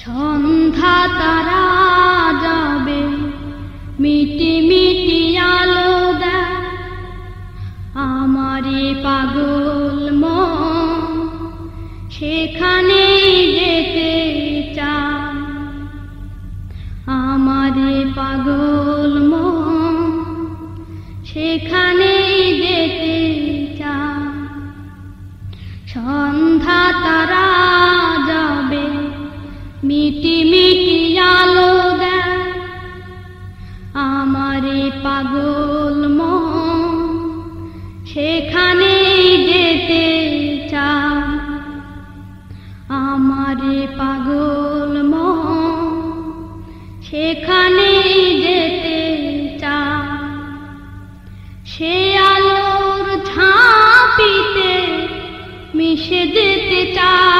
সন্ধ্যা তারা যাবে, মিটি মিটি আলো দেয়। আমারে পাগল মন সেখানে যেতে চায়। আমারে পাগল মন, সেখানে মিটি আলো আমারে পাগল মন, সেখানে যেতে চায় আমারে পাগল মন, সেখানে যেতে চায় সে আলোর ঝাঁপিতে মিশে যেতে চায়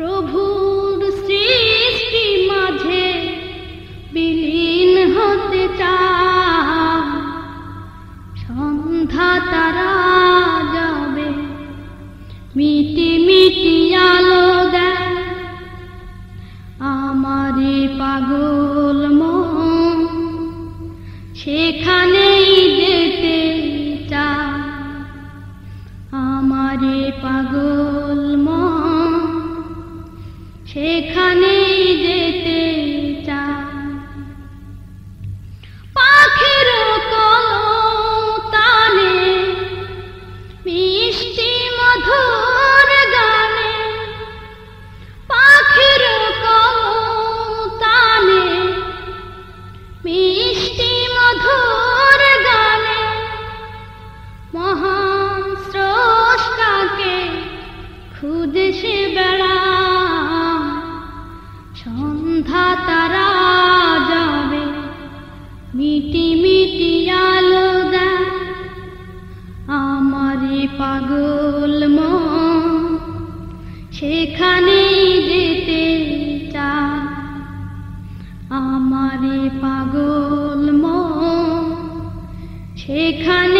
প্রভুর সৃষ্টি মাঝে বিলীন হতে চায়। সন্ধ্যা তারা যাবে, মিটি মিটি আলো দেয়। আমারে পাগল মন সেখানেই সেখানেই যেতে সেখানেই যেতে চা আমারে পাগল মন সেখানেই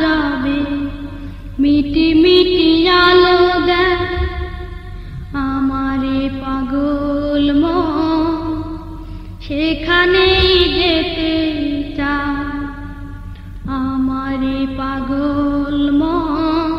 যাবে। মিটি মিটি পাগল সেখানে সেখানেই যেতে চায় আমারে পাগল মন।